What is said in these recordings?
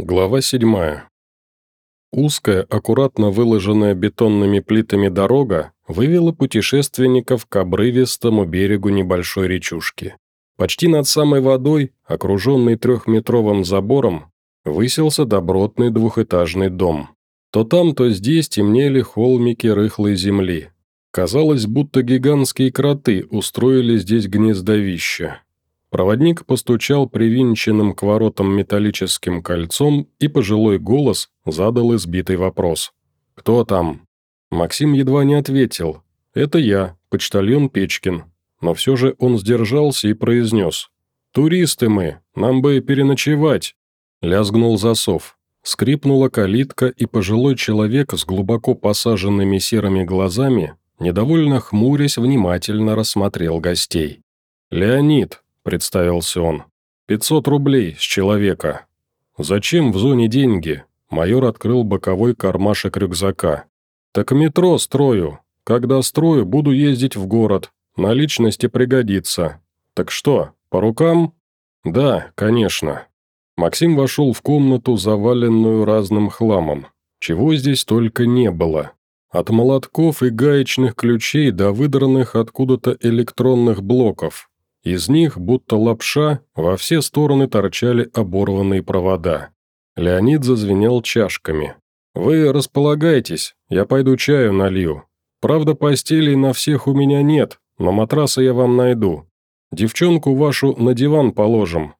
Глава 7. Узкая, аккуратно выложенная бетонными плитами дорога вывела путешественников к обрывистому берегу небольшой речушки. Почти над самой водой, окруженный трехметровым забором, высился добротный двухэтажный дом. То там, то здесь темнели холмики рыхлой земли. Казалось, будто гигантские кроты устроили здесь гнездовище. Проводник постучал привинченным к воротам металлическим кольцом, и пожилой голос задал избитый вопрос. «Кто там?» Максим едва не ответил. «Это я, почтальон Печкин». Но все же он сдержался и произнес. «Туристы мы, нам бы переночевать». Лязгнул засов. Скрипнула калитка, и пожилой человек с глубоко посаженными серыми глазами, недовольно хмурясь, внимательно рассмотрел гостей. «Леонид, представился он. «Пятьсот рублей с человека». «Зачем в зоне деньги?» Майор открыл боковой кармашек рюкзака. «Так метро строю. Когда строю, буду ездить в город. Наличности пригодится. Так что, по рукам?» «Да, конечно». Максим вошел в комнату, заваленную разным хламом. Чего здесь только не было. От молотков и гаечных ключей до выдранных откуда-то электронных блоков. Из них, будто лапша, во все стороны торчали оборванные провода. Леонид зазвенел чашками. «Вы располагайтесь, я пойду чаю налью. Правда, постелей на всех у меня нет, но матраса я вам найду. Девчонку вашу на диван положим.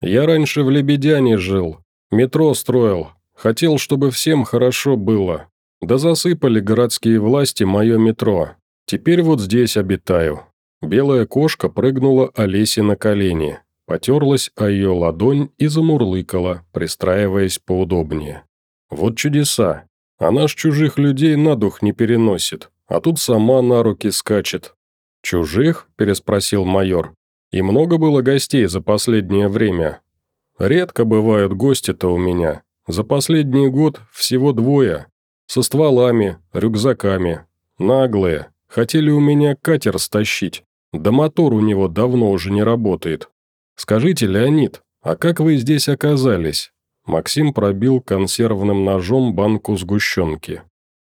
Я раньше в Лебедяне жил, метро строил, хотел, чтобы всем хорошо было. Да засыпали городские власти мое метро. Теперь вот здесь обитаю. Белая кошка прыгнула Олесе на колени, потерлась о ее ладонь и замурлыкала, пристраиваясь поудобнее. «Вот чудеса! Она ж чужих людей на дух не переносит, а тут сама на руки скачет». «Чужих?» – переспросил майор. «И много было гостей за последнее время?» «Редко бывают гости-то у меня. За последний год всего двое. Со стволами, рюкзаками. Наглые. Хотели у меня катер стащить. Да мотор у него давно уже не работает. Скажите, Леонид, а как вы здесь оказались?» Максим пробил консервным ножом банку сгущенки.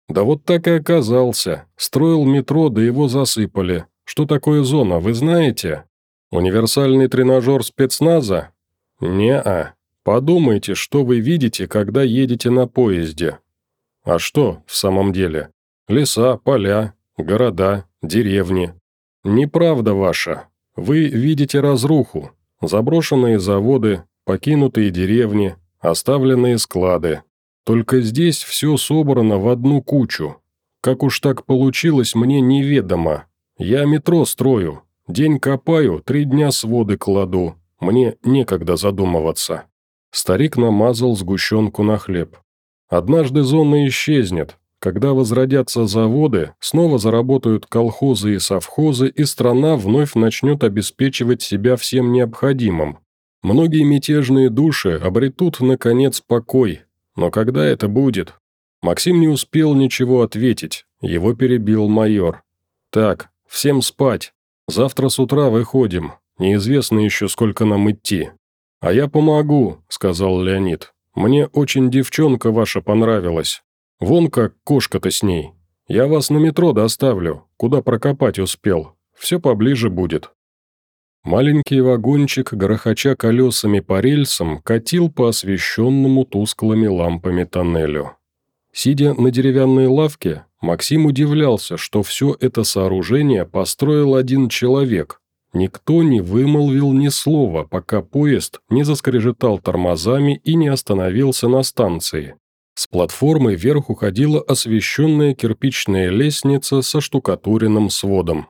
«Да вот так и оказался. Строил метро, да его засыпали. Что такое зона, вы знаете? Универсальный тренажер спецназа? Не-а. Подумайте, что вы видите, когда едете на поезде. А что в самом деле? Леса, поля, города, деревни. «Неправда ваша. Вы видите разруху. Заброшенные заводы, покинутые деревни, оставленные склады. Только здесь все собрано в одну кучу. Как уж так получилось, мне неведомо. Я метро строю. День копаю, три дня своды кладу. Мне некогда задумываться». Старик намазал сгущенку на хлеб. «Однажды зона исчезнет, когда возродятся заводы, снова заработают колхозы и совхозы, и страна вновь начнет обеспечивать себя всем необходимым. Многие мятежные души обретут, наконец, покой. Но когда это будет? Максим не успел ничего ответить, его перебил майор. «Так, всем спать. Завтра с утра выходим. Неизвестно еще, сколько нам идти». «А я помогу», — сказал Леонид. «Мне очень девчонка ваша понравилась. Вон как кошка-то с ней. Я вас на метро доставлю, куда прокопать успел. Все поближе будет». Маленький вагончик, грохоча колесами по рельсам, катил по освещенному тусклыми лампами тоннелю. Сидя на деревянной лавке, Максим удивлялся, что все это сооружение построил один человек. Никто не вымолвил ни слова, пока поезд не заскрежетал тормозами и не остановился на станции. С платформы вверх уходила освещенная кирпичная лестница со штукатуренным сводом.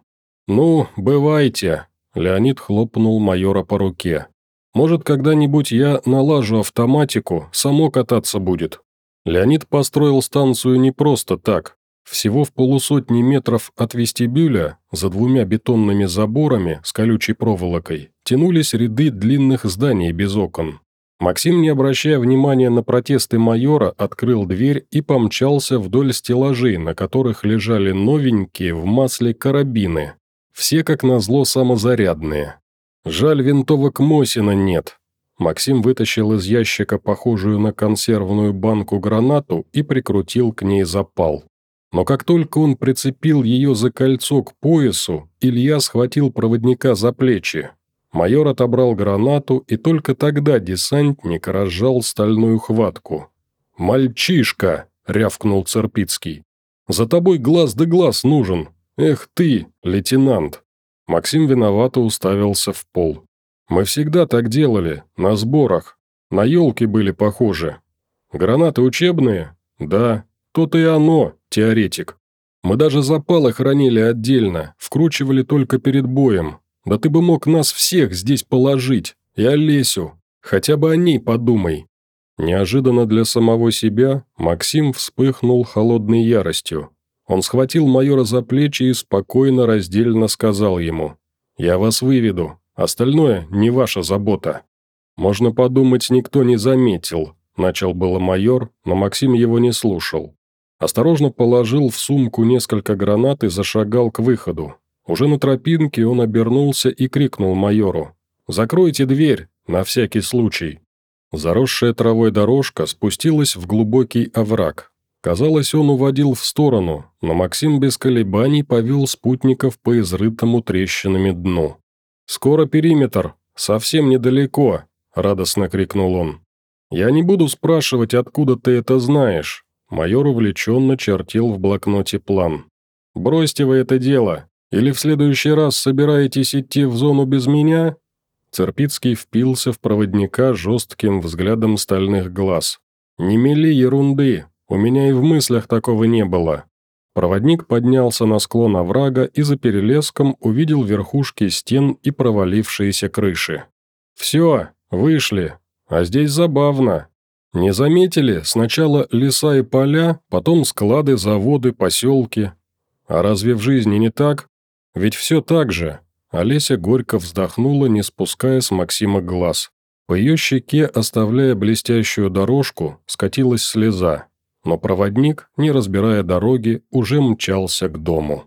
«Ну, бывайте», – Леонид хлопнул майора по руке. «Может, когда-нибудь я налажу автоматику, само кататься будет». Леонид построил станцию не просто так. Всего в полусотни метров от вестибюля, за двумя бетонными заборами с колючей проволокой, тянулись ряды длинных зданий без окон. Максим, не обращая внимания на протесты майора, открыл дверь и помчался вдоль стеллажей, на которых лежали новенькие в масле карабины. Все, как назло, самозарядные. Жаль, винтовок Мосина нет. Максим вытащил из ящика похожую на консервную банку гранату и прикрутил к ней запал. Но как только он прицепил ее за кольцо к поясу, Илья схватил проводника за плечи. Майор отобрал гранату, и только тогда десантник разжал стальную хватку. «Мальчишка!» — рявкнул Церпицкий. «За тобой глаз да глаз нужен! Эх ты, лейтенант!» Максим виновато уставился в пол. Мы всегда так делали, на сборах. На елке были похожи. Гранаты учебные? Да, то-то и оно, теоретик. Мы даже запалы хранили отдельно, вкручивали только перед боем. Да ты бы мог нас всех здесь положить, и Олесю. Хотя бы о ней подумай». Неожиданно для самого себя Максим вспыхнул холодной яростью. Он схватил майора за плечи и спокойно раздельно сказал ему «Я вас выведу, Остальное не ваша забота. Можно подумать, никто не заметил, начал было майор, но Максим его не слушал. Осторожно положил в сумку несколько гранат и зашагал к выходу. Уже на тропинке он обернулся и крикнул майору. «Закройте дверь, на всякий случай». Заросшая травой дорожка спустилась в глубокий овраг. Казалось, он уводил в сторону, но Максим без колебаний повел спутников по изрытому трещинами дну. «Скоро периметр, совсем недалеко», – радостно крикнул он. «Я не буду спрашивать, откуда ты это знаешь». Майор увлеченно чертил в блокноте план. «Бросьте вы это дело. Или в следующий раз собираетесь идти в зону без меня?» Церпицкий впился в проводника жестким взглядом стальных глаз. «Не мели ерунды, у меня и в мыслях такого не было. Проводник поднялся на склон оврага и за перелеском увидел верхушки стен и провалившиеся крыши. «Все, вышли. А здесь забавно. Не заметили? Сначала леса и поля, потом склады, заводы, поселки. А разве в жизни не так? Ведь все так же». Олеся горько вздохнула, не спуская с Максима глаз. По ее щеке, оставляя блестящую дорожку, скатилась слеза но проводник, не разбирая дороги, уже мчался к дому.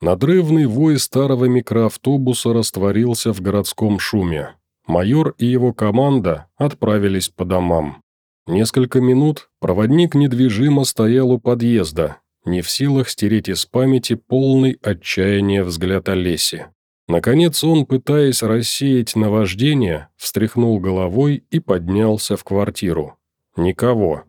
Надрывный вой старого микроавтобуса растворился в городском шуме. Майор и его команда отправились по домам. Несколько минут проводник недвижимо стоял у подъезда, не в силах стереть из памяти полный отчаяния взгляд Олеси. Наконец он, пытаясь рассеять наваждение, встряхнул головой и поднялся в квартиру. Никого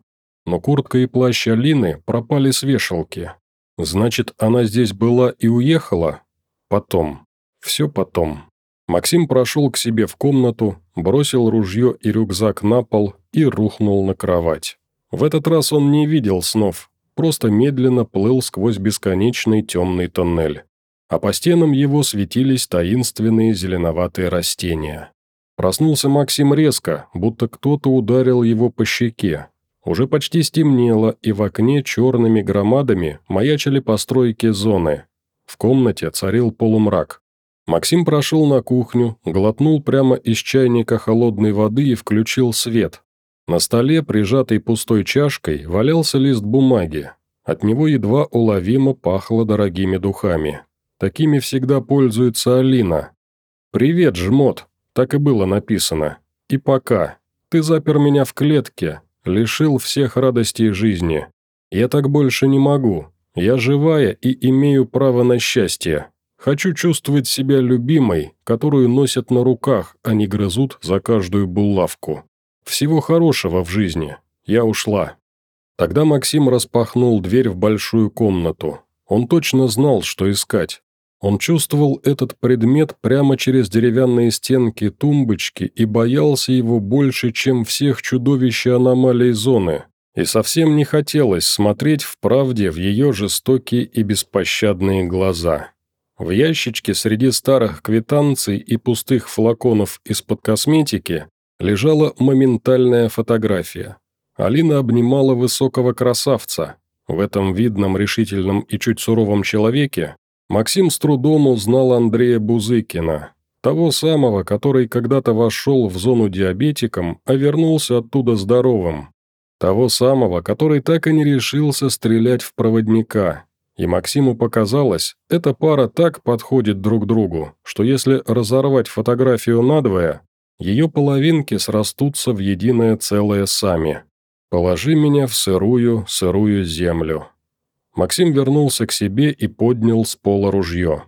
но куртка и плащ Алины пропали с вешалки. Значит, она здесь была и уехала? Потом. Все потом. Максим прошел к себе в комнату, бросил ружье и рюкзак на пол и рухнул на кровать. В этот раз он не видел снов, просто медленно плыл сквозь бесконечный темный тоннель. А по стенам его светились таинственные зеленоватые растения. Проснулся Максим резко, будто кто-то ударил его по щеке, уже почти стемнело, и в окне черными громадами маячили постройки зоны. В комнате царил полумрак. Максим прошел на кухню, глотнул прямо из чайника холодной воды и включил свет. На столе, прижатой пустой чашкой, валялся лист бумаги. От него едва уловимо пахло дорогими духами. Такими всегда пользуется Алина. «Привет, жмот», так и было написано. «И пока. Ты запер меня в клетке, лишил всех радостей жизни. Я так больше не могу. Я живая и имею право на счастье. Хочу чувствовать себя любимой, которую носят на руках, а не грызут за каждую булавку. Всего хорошего в жизни. Я ушла». Тогда Максим распахнул дверь в большую комнату. Он точно знал, что искать. Он чувствовал этот предмет прямо через деревянные стенки тумбочки и боялся его больше, чем всех чудовищ аномалий зоны. И совсем не хотелось смотреть в правде в ее жестокие и беспощадные глаза. В ящичке среди старых квитанций и пустых флаконов из-под косметики лежала моментальная фотография. Алина обнимала высокого красавца. В этом видном, решительном и чуть суровом человеке Максим с трудом узнал Андрея Бузыкина, того самого, который когда-то вошел в зону диабетиком, а вернулся оттуда здоровым. Того самого, который так и не решился стрелять в проводника. И Максиму показалось, эта пара так подходит друг другу, что если разорвать фотографию надвое, Ее половинки срастутся в единое целое сами. Положи меня в сырую, сырую землю». Максим вернулся к себе и поднял с пола ружье.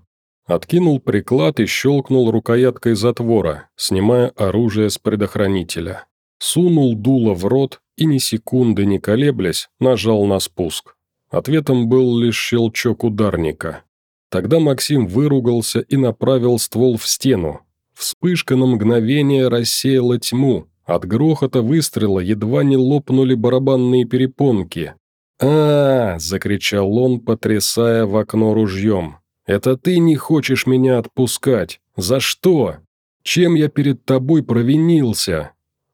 Откинул приклад и щелкнул рукояткой затвора, снимая оружие с предохранителя. Сунул дуло в рот и ни секунды не колеблясь нажал на спуск. Ответом был лишь щелчок ударника. Тогда Максим выругался и направил ствол в стену. Вспышка на мгновение рассеяла тьму. От грохота выстрела едва не лопнули барабанные перепонки. а, -а, -а закричал он, потрясая в окно ружьем. «Это ты не хочешь меня отпускать? За что? Чем я перед тобой провинился?»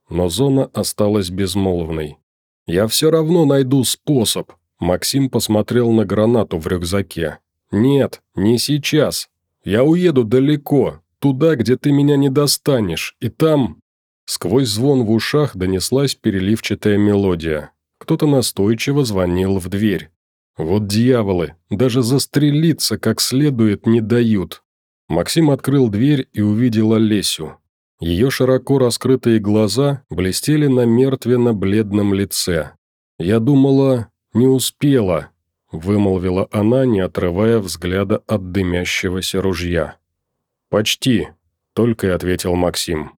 Но зона осталась безмолвной. «Я все равно найду способ», Максим посмотрел на гранату в рюкзаке. «Нет, не сейчас. Я уеду далеко, туда, где ты меня не достанешь, и там...» Сквозь звон в ушах донеслась переливчатая мелодия. Кто-то настойчиво звонил в дверь. «Вот дьяволы, даже застрелиться как следует не дают». Максим открыл дверь и увидел Олесю. Ее широко раскрытые глаза блестели на мертвенно-бледном лице. Я думала, не успела, вымолвила она, не отрывая взгляда от дымящегося ружья. «Почти», — только и ответил Максим.